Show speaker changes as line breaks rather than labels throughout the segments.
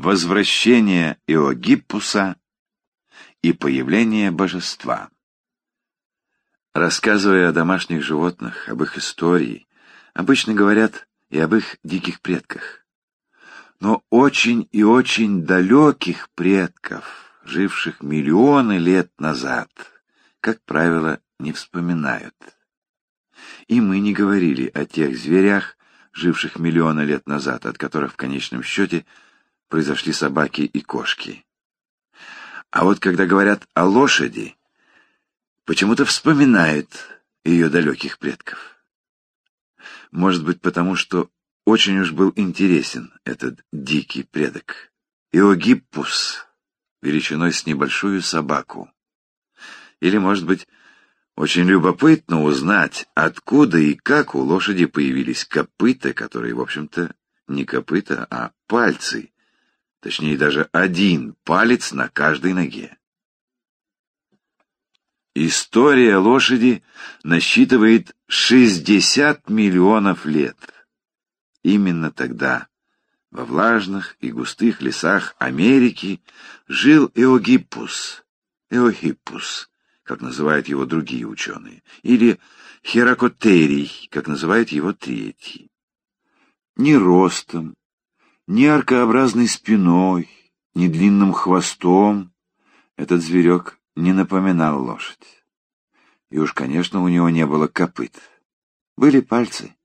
возвращение Иогиппуса и появление божества. Рассказывая о домашних животных, об их истории, обычно говорят и об их диких предках. Но очень и очень далеких предков, живших миллионы лет назад, как правило, не вспоминают. И мы не говорили о тех зверях, живших миллионы лет назад, от которых в конечном счете произошли собаки и кошки. А вот когда говорят о лошади, почему-то вспоминают ее далеких предков. Может быть, потому что очень уж был интересен этот дикий предок. Иогиппус, величиной с небольшую собаку. Или, может быть, очень любопытно узнать, откуда и как у лошади появились копыта, которые, в общем-то, не копыта, а пальцы, точнее даже один палец на каждой ноге. История лошади насчитывает 60 миллионов лет. Именно тогда, во влажных и густых лесах Америки, жил Эогиппус, Эохиппус, как называют его другие ученые, или Херакотерий, как называют его третий. Ни ростом, ни аркообразной спиной, ни длинным хвостом этот зверек не напоминал лошадь. И уж, конечно, у него не было копыт. Были пальцы,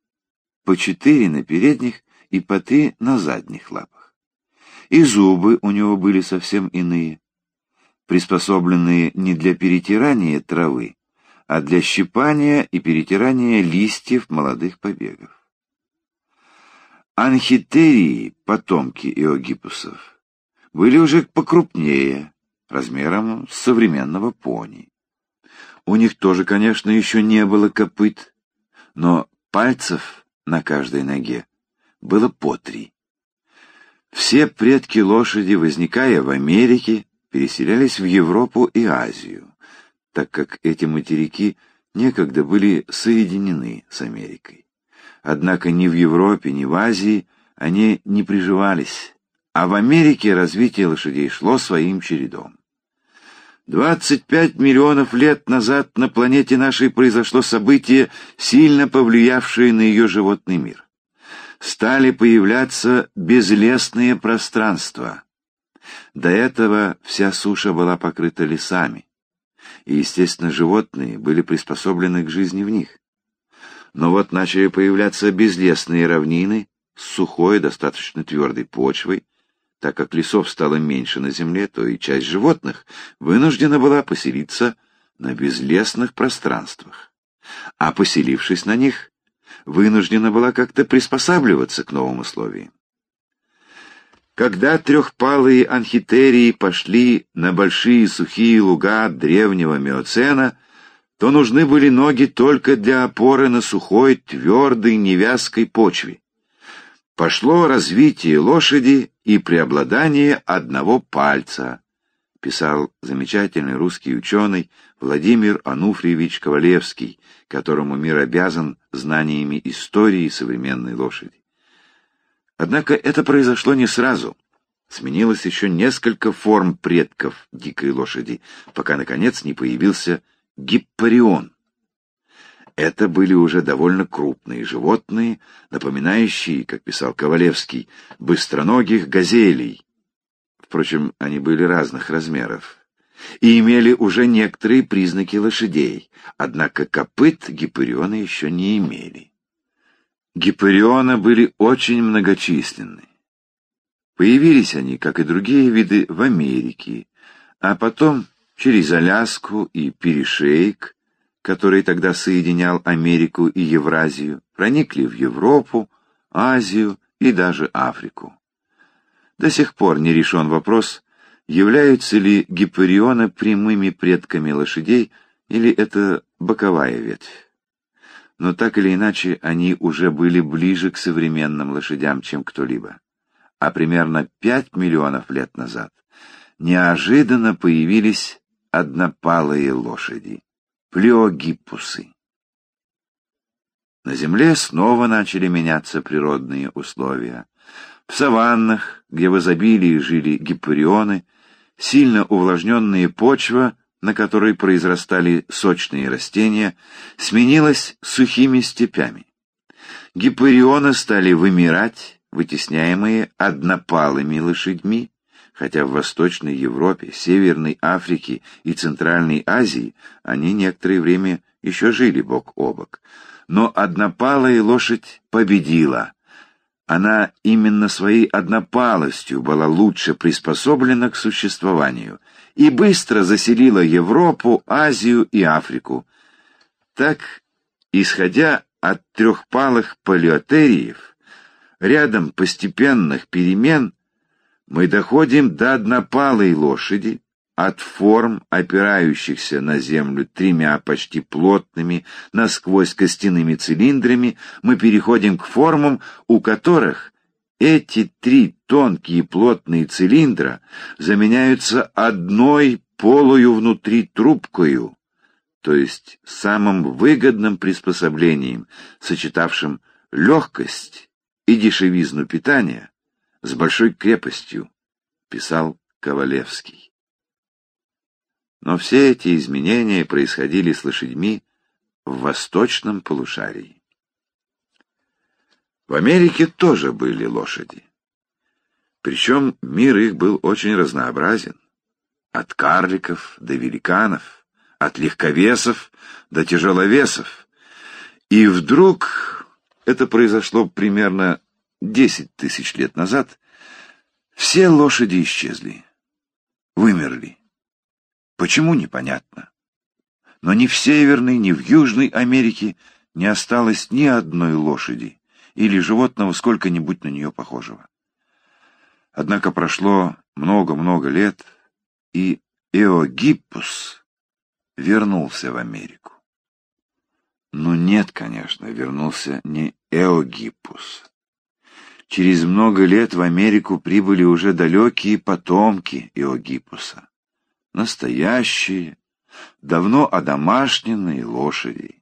по четыре на передних и по три на задних лапах. И зубы у него были совсем иные, приспособленные не для перетирания травы, а для щипания и перетирания листьев молодых побегов. Анхитерии, потомки иогипусов, были уже покрупнее, размером с современного пони. У них тоже, конечно, еще не было копыт, но пальцев на каждой ноге было по три. Все предки лошади, возникая в Америке, переселялись в Европу и Азию, так как эти материки некогда были соединены с Америкой. Однако ни в Европе, ни в Азии они не приживались, а в Америке развитие лошадей шло своим чередом. 25 миллионов лет назад на планете нашей произошло событие, сильно повлиявшее на ее животный мир. Стали появляться безлесные пространства. До этого вся суша была покрыта лесами, и, естественно, животные были приспособлены к жизни в них. Но вот начали появляться безлесные равнины с сухой, достаточно твердой почвой. Так как лесов стало меньше на земле, то и часть животных вынуждена была поселиться на безлесных пространствах. А поселившись на них, вынуждена была как-то приспосабливаться к новым условиям. Когда трехпалые анхитерии пошли на большие сухие луга древнего Миоцена, то нужны были ноги только для опоры на сухой, твердой, невязкой почве. Пошло развитие лошади и преобладание одного пальца, писал замечательный русский ученый Владимир Ануфриевич Ковалевский, которому мир обязан знаниями истории современной лошади. Однако это произошло не сразу. Сменилось еще несколько форм предков дикой лошади, пока, наконец, не появился гиппарион. Это были уже довольно крупные животные, напоминающие, как писал Ковалевский, быстроногих газелей. Впрочем, они были разных размеров и имели уже некоторые признаки лошадей, однако копыт гиппариона еще не имели. Гиппариона были очень многочисленны. Появились они, как и другие виды, в Америке, а потом через Аляску и перешейк, который тогда соединял Америку и Евразию, проникли в Европу, Азию и даже Африку. До сих пор не решен вопрос, являются ли гиперионы прямыми предками лошадей или это боковая ветвь. Но так или иначе они уже были ближе к современным лошадям, чем кто-либо. А примерно 5 миллионов лет назад неожиданно появились однопалые лошади, плеогиппусы. На Земле снова начали меняться природные условия. В саваннах, где в изобилии жили гипарионы, сильно увлажненная почва, на которой произрастали сочные растения, сменилась сухими степями. Гипарионы стали вымирать, вытесняемые однопалыми лошадьми, хотя в Восточной Европе, Северной Африке и Центральной Азии они некоторое время еще жили бок о бок. Но однопалая лошадь победила. Она именно своей однопалостью была лучше приспособлена к существованию и быстро заселила Европу, Азию и Африку. Так, исходя от трехпалых палеотериев, рядом постепенных перемен мы доходим до однопалой лошади, от форм, опирающихся на землю тремя почти плотными, насквозь костяными цилиндрами, мы переходим к формам, у которых эти три тонкие плотные цилиндра заменяются одной полую внутри трубкою, то есть самым выгодным приспособлением, сочетавшим легкость и дешевизну питания с большой крепостью, писал Ковалевский. Но все эти изменения происходили с лошадьми в восточном полушарии. В Америке тоже были лошади. Причем мир их был очень разнообразен. От карликов до великанов, от легковесов до тяжеловесов. И вдруг, это произошло примерно десять тысяч лет назад, все лошади исчезли, вымерли. Почему, непонятно. Но ни в Северной, ни в Южной Америке не осталось ни одной лошади или животного сколько-нибудь на нее похожего. Однако прошло много-много лет, и Эогиппус вернулся в Америку. Но нет, конечно, вернулся не Эогиппус. Через много лет в Америку прибыли уже далекие потомки Иогиппуса настоящие, давно одомашненные лошади.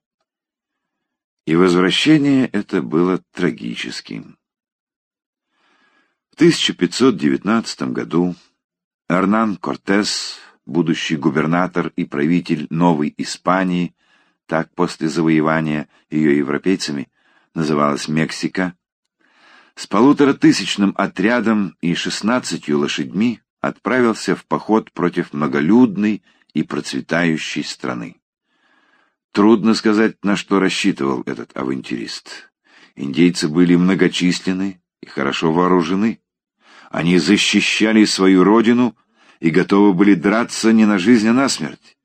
И возвращение это было трагическим. В 1519 году Эрнан Кортес, будущий губернатор и правитель Новой Испании, так после завоевания ее европейцами называлась Мексика, с полуторатысячным отрядом и шестнадцатью лошадьми отправился в поход против многолюдной и процветающей страны. Трудно сказать, на что рассчитывал этот авантюрист. Индейцы были многочисленны и хорошо вооружены. Они защищали свою родину и готовы были драться не на жизнь, а на смерть.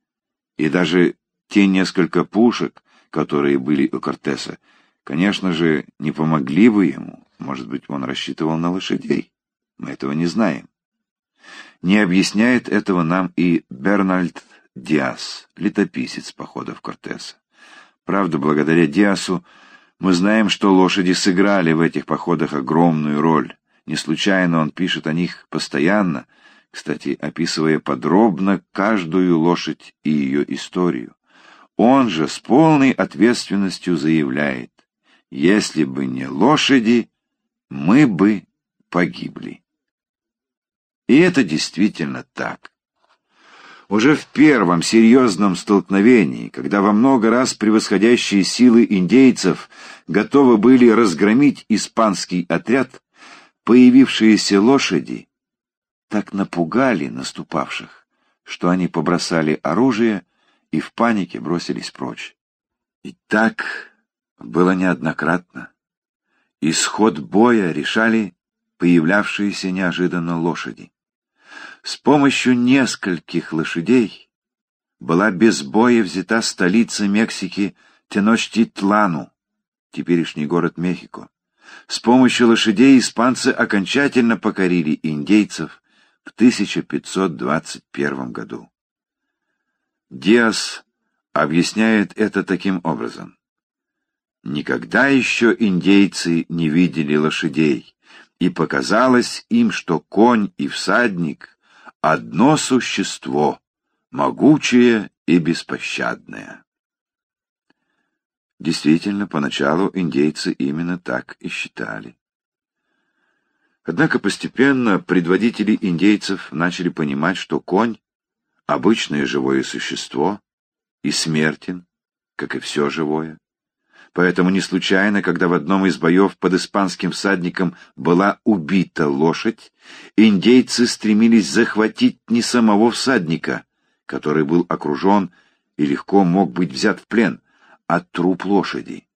И даже те несколько пушек, которые были у Кортеса, конечно же, не помогли бы ему. Может быть, он рассчитывал на лошадей. Мы этого не знаем. Не объясняет этого нам и Бернальд Диас, летописец походов Кортеса. Правда, благодаря Диасу мы знаем, что лошади сыграли в этих походах огромную роль. Не случайно он пишет о них постоянно, кстати, описывая подробно каждую лошадь и ее историю. Он же с полной ответственностью заявляет, если бы не лошади, мы бы погибли. И это действительно так. Уже в первом серьезном столкновении, когда во много раз превосходящие силы индейцев готовы были разгромить испанский отряд, появившиеся лошади так напугали наступавших, что они побросали оружие и в панике бросились прочь. И так было неоднократно. Исход боя решали появлявшиеся неожиданно лошади. С помощью нескольких лошадей была без боя взята столица Мексики Теночтитлану, теперешний город Мехико. С помощью лошадей испанцы окончательно покорили индейцев в 1521 году. Диас объясняет это таким образом. Никогда еще индейцы не видели лошадей, и показалось им, что конь и всадник одно существо, могучее и беспощадное. Действительно, поначалу индейцы именно так и считали. Однако постепенно предводители индейцев начали понимать, что конь — обычное живое существо и смертен, как и все живое. Поэтому не случайно, когда в одном из боев под испанским всадником была убита лошадь, индейцы стремились захватить не самого всадника, который был окружен и легко мог быть взят в плен, а труп лошади.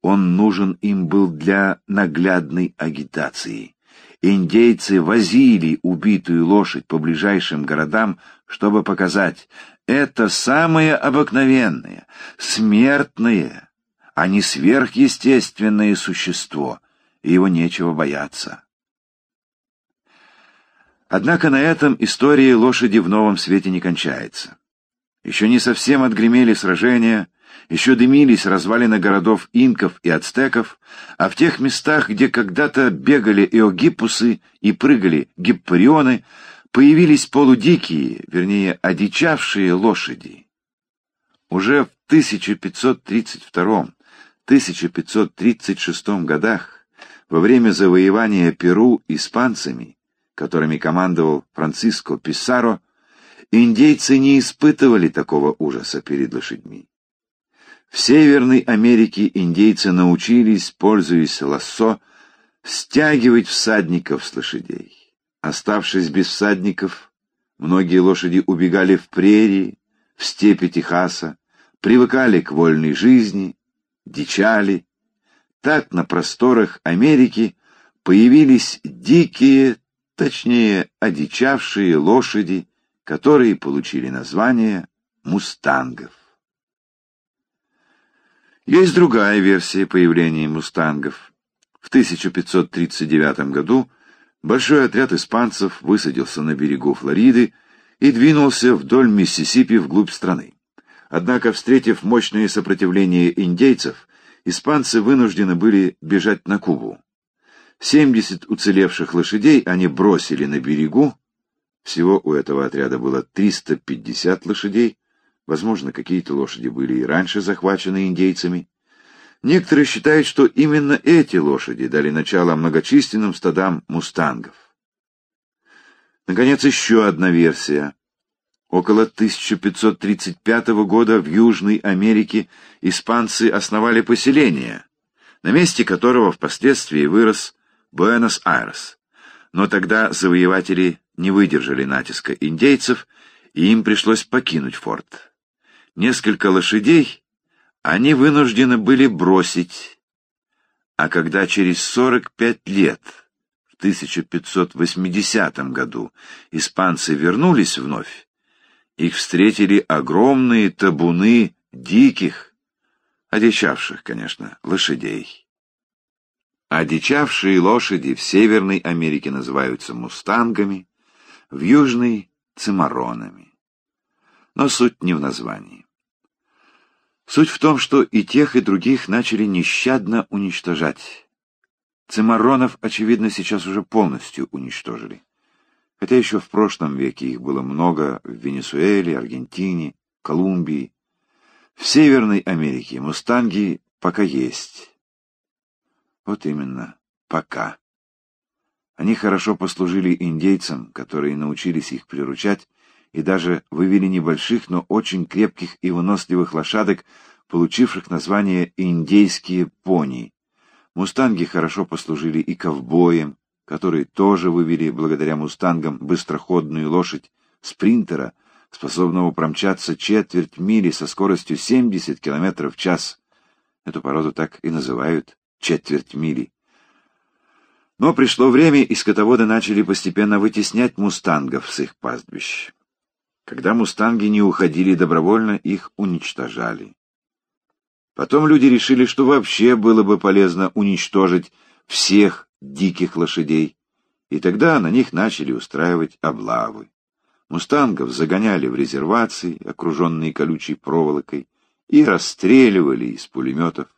Он нужен им был для наглядной агитации. Индейцы возили убитую лошадь по ближайшим городам, чтобы показать, это самое обыкновенное, смертное, а не сверхъестественное существо, и его нечего бояться. Однако на этом история лошади в новом свете не кончается. Еще не совсем отгремели сражения, еще дымились развалины городов инков и ацтеков, а в тех местах, где когда-то бегали эогиппусы и прыгали гиппарионы, появились полудикие, вернее, одичавшие лошади. Уже в 1532-1536 годах, во время завоевания Перу испанцами, которыми командовал Франциско Писаро, индейцы не испытывали такого ужаса перед лошадьми. В Северной Америке индейцы научились, пользуясь лассо, стягивать всадников с лошадей. Оставшись без всадников, многие лошади убегали в прерии, в степи Техаса, привыкали к вольной жизни, дичали. Так на просторах Америки появились дикие точнее, одичавшие лошади, которые получили название мустангов. Есть другая версия появления мустангов. В 1539 году большой отряд испанцев высадился на берегу Флориды и двинулся вдоль Миссисипи вглубь страны. Однако, встретив мощное сопротивление индейцев, испанцы вынуждены были бежать на Кубу. 70 уцелевших лошадей они бросили на берегу. Всего у этого отряда было 350 лошадей. Возможно, какие-то лошади были и раньше захвачены индейцами. Некоторые считают, что именно эти лошади дали начало многочисленным стадам мустангов. Наконец, еще одна версия. Около 1535 года в Южной Америке испанцы основали поселение, на месте которого впоследствии вырос Буэнос-Айрес. Но тогда завоеватели не выдержали натиска индейцев, и им пришлось покинуть форт. Несколько лошадей они вынуждены были бросить, а когда через 45 лет, в 1580 году, испанцы вернулись вновь, их встретили огромные табуны диких, одичавших, конечно, лошадей. Одичавшие лошади в Северной Америке называются мустангами, в Южной — цимаронами. Но суть не в названии. Суть в том, что и тех, и других начали нещадно уничтожать. Цимаронов, очевидно, сейчас уже полностью уничтожили. Хотя еще в прошлом веке их было много в Венесуэле, Аргентине, Колумбии. В Северной Америке мустанги пока есть, вот именно, пока. Они хорошо послужили индейцам, которые научились их приручать, и даже вывели небольших, но очень крепких и выносливых лошадок, получивших название «индейские пони». Мустанги хорошо послужили и ковбоям, которые тоже вывели благодаря мустангам быстроходную лошадь спринтера, способного промчаться четверть мили со скоростью 70 км в час. Эту породу так и называют четверть мили. Но пришло время, и скотоводы начали постепенно вытеснять мустангов с их пастбищ. Когда мустанги не уходили добровольно, их уничтожали. Потом люди решили, что вообще было бы полезно уничтожить всех диких лошадей, и тогда на них начали устраивать облавы. Мустангов загоняли в резервации, окруженные колючей проволокой, и расстреливали из пулеметов.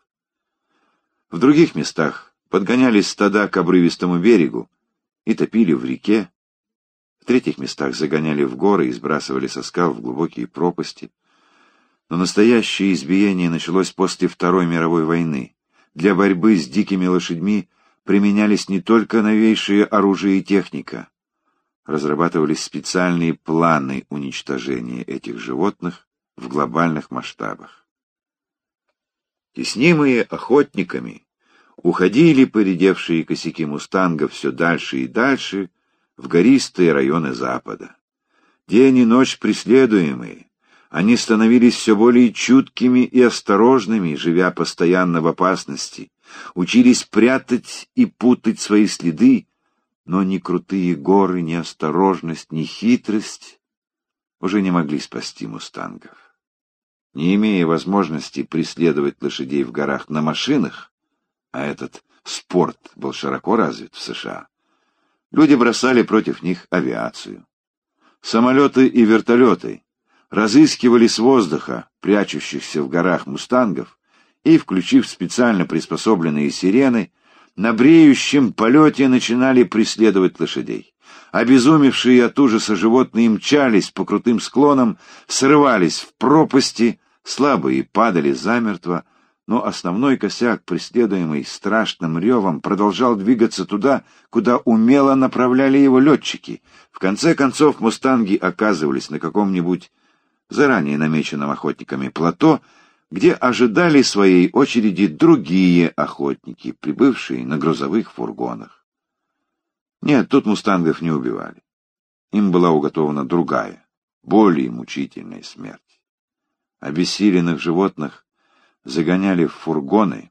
В других местах подгоняли стада к обрывистому берегу и топили в реке. В третьих местах загоняли в горы и сбрасывали со скал в глубокие пропасти. Но настоящее избиение началось после Второй мировой войны. Для борьбы с дикими лошадьми применялись не только новейшие оружие и техника, разрабатывались специальные планы уничтожения этих животных в глобальных масштабах. Теснимые охотниками, уходили поредевшие косяки мустангов все дальше и дальше в гористые районы Запада. День и ночь преследуемые, они становились все более чуткими и осторожными, живя постоянно в опасности, учились прятать и путать свои следы, но ни крутые горы, ни осторожность, ни хитрость уже не могли спасти мустангов. Не имея возможности преследовать лошадей в горах на машинах, а этот спорт был широко развит в США, люди бросали против них авиацию. Самолеты и вертолеты разыскивали с воздуха прячущихся в горах мустангов и, включив специально приспособленные сирены, на бреющем полете начинали преследовать лошадей. Обезумевшие от ужаса животные мчались по крутым склонам, срывались в пропасти, слабые падали замертво, но основной косяк, преследуемый страшным ревом, продолжал двигаться туда, куда умело направляли его летчики. В конце концов мустанги оказывались на каком-нибудь заранее намеченном охотниками плато, где ожидали своей очереди другие охотники, прибывшие на грузовых фургонах. Нет, тут мустангов не убивали. Им была уготована другая, более мучительная смерть. Обессиленных животных загоняли в фургоны,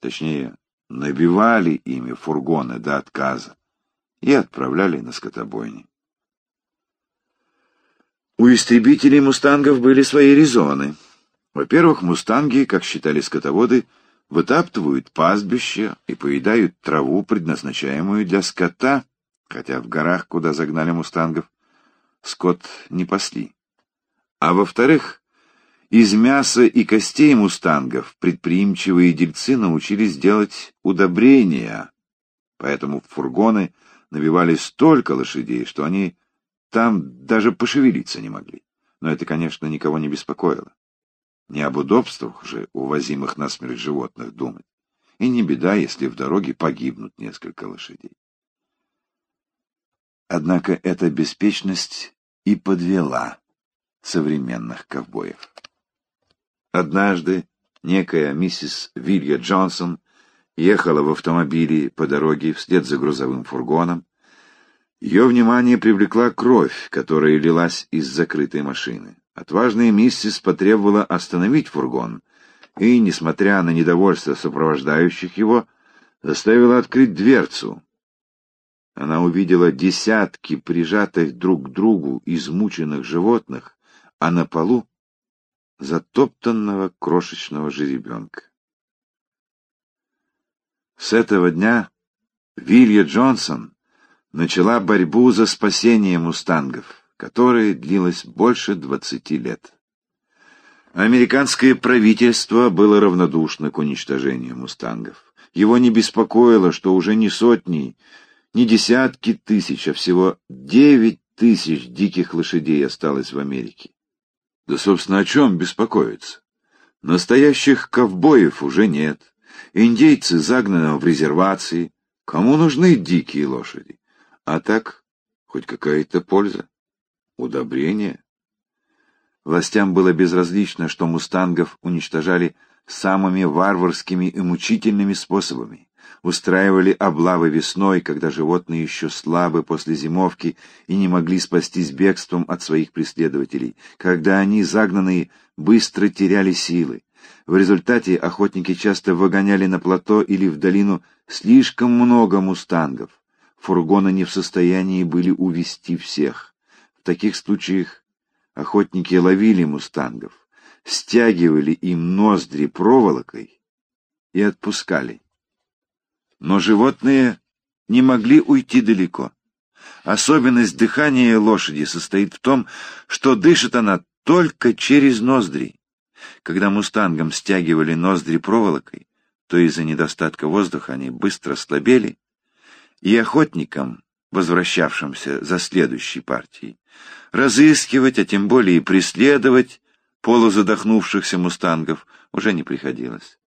точнее, набивали ими фургоны до отказа и отправляли на скотобойни. У истребителей мустангов были свои резоны. Во-первых, мустанги, как считали скотоводы, вытаптывают пастбище и поедают траву, предназначаемую для скота, хотя в горах, куда загнали мустангов, скот не пасли. А во-вторых, из мяса и костей мустангов предприимчивые дельцы научились делать удобрения, поэтому в фургоны набивали столько лошадей, что они там даже пошевелиться не могли. Но это, конечно, никого не беспокоило. Не об удобствах же увозимых на смерть животных думать. И не беда, если в дороге погибнут несколько лошадей. Однако эта беспечность и подвела современных ковбоев. Однажды некая миссис Вилья Джонсон ехала в автомобиле по дороге вслед за грузовым фургоном, ее внимание привлекла кровь, которая лилась из закрытой машины. Отважная миссис потребовала остановить фургон и, несмотря на недовольство сопровождающих его, заставила открыть дверцу. Она увидела десятки прижатых друг к другу измученных животных, а на полу затоптанного крошечного жеребенка. С этого дня Вилья Джонсон начала борьбу за спасение мустангов, которая длилась больше двадцати лет. Американское правительство было равнодушно к уничтожению мустангов. Его не беспокоило, что уже не сотни, не десятки тысяч, а всего девять тысяч диких лошадей осталось в Америке. Да, собственно, о чем беспокоиться? Настоящих ковбоев уже нет. Индейцы загнаны в резервации. Кому нужны дикие лошади? А так, хоть какая-то польза. Удобрение. Властям было безразлично, что мустангов уничтожали самыми варварскими и мучительными способами. Устраивали облавы весной, когда животные еще слабы после зимовки и не могли спастись бегством от своих преследователей, когда они, загнанные, быстро теряли силы. В результате охотники часто выгоняли на плато или в долину слишком много мустангов фургоны не в состоянии были увести всех. Таких случаях охотники ловили мустангов, стягивали им ноздри проволокой и отпускали. Но животные не могли уйти далеко. Особенность дыхания лошади состоит в том, что дышит она только через ноздри. Когда мустангам стягивали ноздри проволокой, то из-за недостатка воздуха они быстро слабели и охотникам, возвращавшимся за следующей партией, разыскивать, а тем более преследовать полузадохнувшихся мустангов уже не приходилось.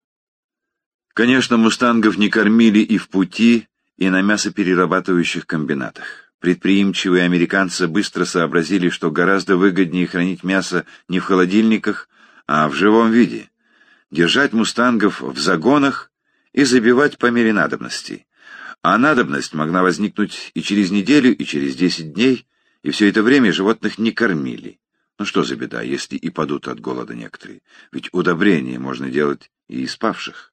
Конечно, мустангов не кормили и в пути, и на мясоперерабатывающих комбинатах. Предприимчивые американцы быстро сообразили, что гораздо выгоднее хранить мясо не в холодильниках, а в живом виде. Держать мустангов в загонах и забивать по мере надобности. А надобность могла возникнуть и через неделю, и через десять дней, и все это время животных не кормили. Ну что за беда, если и падут от голода некоторые? Ведь удобрение можно делать и из павших.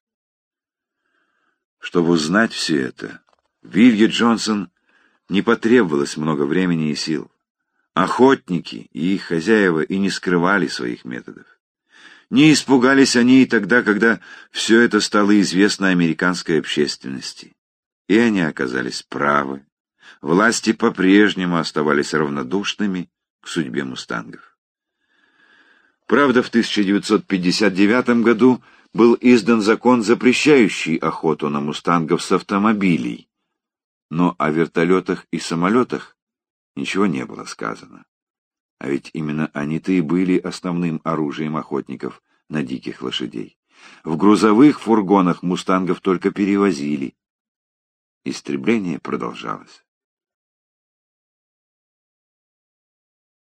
Чтобы узнать все это, Вилье Джонсон не потребовалось много времени и сил. Охотники и их хозяева и не скрывали своих методов. Не испугались они и тогда, когда все это стало известно американской общественности. И они оказались правы. Власти по-прежнему оставались равнодушными к судьбе мустангов. Правда, в 1959 году был издан закон, запрещающий охоту на мустангов с автомобилей, но о вертолетах и самолетах ничего не было сказано. А ведь именно они-то и были основным оружием охотников на диких лошадей. В грузовых фургонах мустангов только перевозили. Истребление продолжалось.